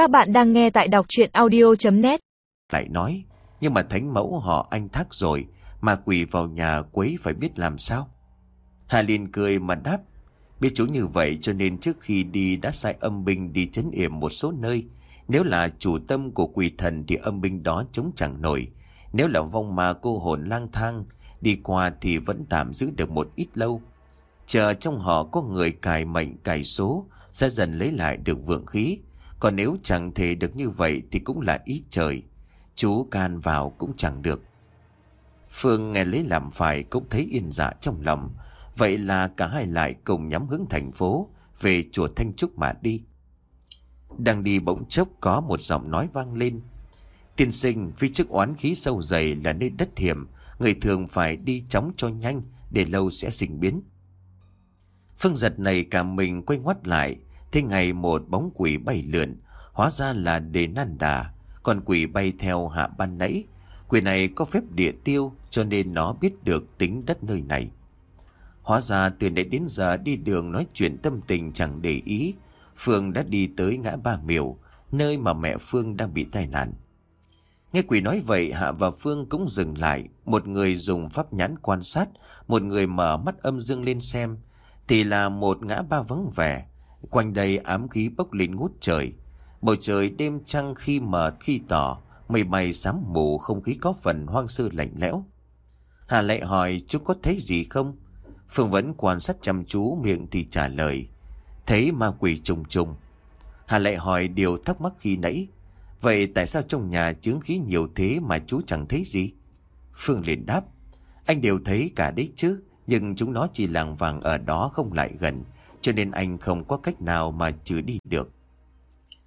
Các bạn đang nghe tại đọc chuyện audio.net Lại nói, nhưng mà thánh mẫu họ anh thác rồi, mà quỷ vào nhà quấy phải biết làm sao. Hà Liên cười mà đáp, biết chú như vậy cho nên trước khi đi đã sai âm binh đi chấn yểm một số nơi. Nếu là chủ tâm của quỷ thần thì âm binh đó chống chẳng nổi. Nếu là vong ma cô hồn lang thang, đi qua thì vẫn tạm giữ được một ít lâu. Chờ trong họ có người cài mệnh cài số, sẽ dần lấy lại được vượng khí. Còn nếu chẳng thể được như vậy thì cũng là ý trời. Chú can vào cũng chẳng được. Phương nghe lấy làm phải cũng thấy yên dạ trong lòng. Vậy là cả hai lại cùng nhắm hướng thành phố về chùa Thanh Trúc mà đi. Đang đi bỗng chốc có một giọng nói vang lên. Tiên sinh vì chức oán khí sâu dày là nơi đất hiểm, người thường phải đi chóng cho nhanh để lâu sẽ sinh biến. Phương giật này cả mình quay ngoắt lại, thế ngày một bóng quỷ bay lượn, hóa ra là đề nan đà, còn quỷ bay theo hạ ban nãy. Quỷ này có phép địa tiêu cho nên nó biết được tính đất nơi này. Hóa ra từ nãy đến giờ đi đường nói chuyện tâm tình chẳng để ý, Phương đã đi tới ngã ba miều, nơi mà mẹ Phương đang bị tai nạn. Nghe quỷ nói vậy Hạ và Phương cũng dừng lại, một người dùng pháp nhãn quan sát, một người mở mắt âm dương lên xem, thì là một ngã ba vắng vẻ, quanh đây ám khí bốc lên ngút trời. Bầu trời đêm trăng khi mờ khi tỏ, mây bay sám mù không khí có phần hoang sơ lạnh lẽo. Hà lại hỏi chú có thấy gì không? Phương vẫn quan sát chăm chú miệng thì trả lời. Thấy ma quỷ trùng trùng. Hà lại hỏi điều thắc mắc khi nãy. Vậy tại sao trong nhà chướng khí nhiều thế mà chú chẳng thấy gì? Phương liền đáp. Anh đều thấy cả đấy chứ. Nhưng chúng nó chỉ làng vàng ở đó không lại gần. Cho nên anh không có cách nào mà trừ đi được.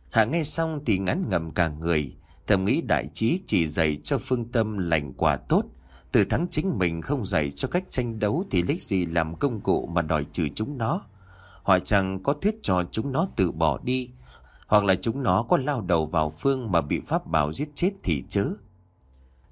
Hạ nghe xong thì ngắn ngầm cả người. Thầm nghĩ đại trí chỉ dạy cho phương tâm lành quả tốt. Từ thắng chính mình không dạy cho cách tranh đấu thì lấy gì làm công cụ mà đòi trừ chúng nó. Họ chẳng có thuyết cho chúng nó tự bỏ đi. Hoặc là chúng nó có lao đầu vào phương mà bị pháp bảo giết chết thì chớ.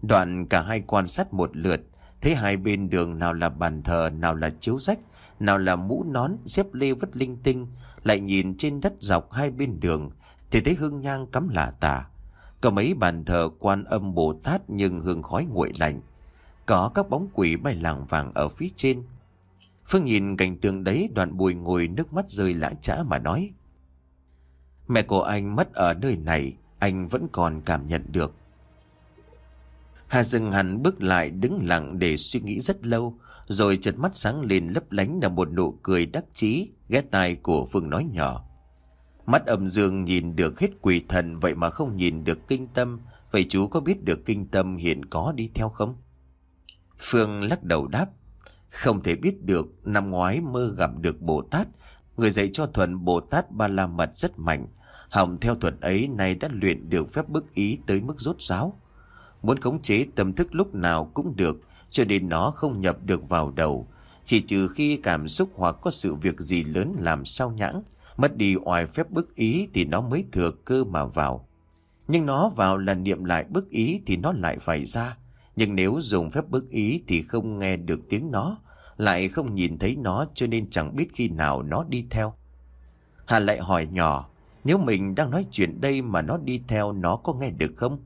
Đoạn cả hai quan sát một lượt. Thấy hai bên đường nào là bàn thờ, nào là chiếu rách, nào là mũ nón, dép lê vất linh tinh. Lại nhìn trên đất dọc hai bên đường thì thấy hương nhang cắm lạ tả. Có mấy bàn thờ quan âm Bồ Tát nhưng hương khói nguội lạnh. Có các bóng quỷ bay làng vàng ở phía trên. Phương nhìn cảnh tượng đấy đoạn bùi ngồi nước mắt rơi lã chã mà nói. Mẹ của anh mất ở nơi này, anh vẫn còn cảm nhận được. Hà dừng hẳn bước lại đứng lặng để suy nghĩ rất lâu, rồi chợt mắt sáng lên lấp lánh là một nụ cười đắc chí, ghé tai của Phương nói nhỏ. Mắt âm dương nhìn được hết quỷ thần vậy mà không nhìn được kinh tâm, vậy chú có biết được kinh tâm hiện có đi theo không? Phương lắc đầu đáp, không thể biết được, năm ngoái mơ gặp được Bồ Tát, người dạy cho thuần Bồ Tát Ba La Mật rất mạnh, hỏng theo thuật ấy nay đã luyện được phép bức ý tới mức rốt ráo. Muốn khống chế tâm thức lúc nào cũng được, cho nên nó không nhập được vào đầu. Chỉ trừ khi cảm xúc hoặc có sự việc gì lớn làm sao nhãng, mất đi oai phép bức ý thì nó mới thừa cơ mà vào. Nhưng nó vào là niệm lại bức ý thì nó lại phải ra. Nhưng nếu dùng phép bức ý thì không nghe được tiếng nó, lại không nhìn thấy nó cho nên chẳng biết khi nào nó đi theo. Hà lại hỏi nhỏ, nếu mình đang nói chuyện đây mà nó đi theo nó có nghe được không?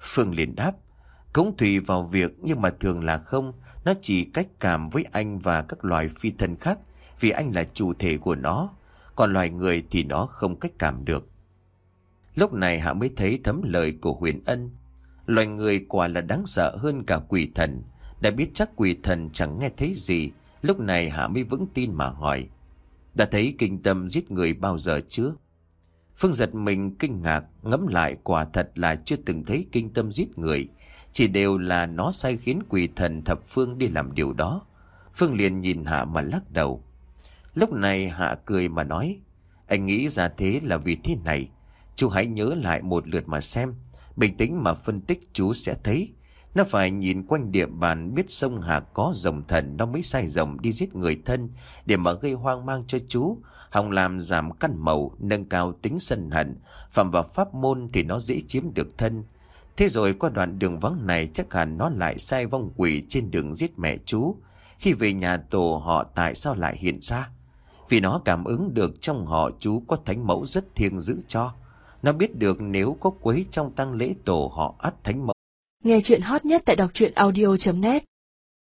Phương liền đáp, cũng tùy vào việc nhưng mà thường là không, nó chỉ cách cảm với anh và các loài phi thân khác vì anh là chủ thể của nó, còn loài người thì nó không cách cảm được. Lúc này Hạ mới thấy thấm lời của huyền ân. Loài người quả là đáng sợ hơn cả quỷ thần. Đã biết chắc quỷ thần chẳng nghe thấy gì, lúc này Hạ mới vững tin mà hỏi. Đã thấy kinh tâm giết người bao giờ chưa? Phương giật mình kinh ngạc, ngẫm lại quả thật là chưa từng thấy kinh tâm giết người. Chỉ đều là nó sai khiến quỷ thần thập phương đi làm điều đó. Phương liền nhìn Hạ mà lắc đầu. Lúc này Hạ cười mà nói, anh nghĩ ra thế là vì thế này. Chú hãy nhớ lại một lượt mà xem, bình tĩnh mà phân tích chú sẽ thấy. Nó phải nhìn quanh địa bàn biết sông Hà có rồng thần nó mới sai rồng đi giết người thân để mà gây hoang mang cho chú. Hòng làm giảm căn màu, nâng cao tính sân hận, phạm vào pháp môn thì nó dễ chiếm được thân. Thế rồi qua đoạn đường vắng này chắc hẳn nó lại sai vong quỷ trên đường giết mẹ chú. Khi về nhà tổ, họ tại sao lại hiện ra? Vì nó cảm ứng được trong họ chú có thánh mẫu rất thiêng giữ cho. Nó biết được nếu có quấy trong tang lễ tổ, họ ắt thánh mẫu. Nghe chuyện hot nhất tại đọc truyện audio.net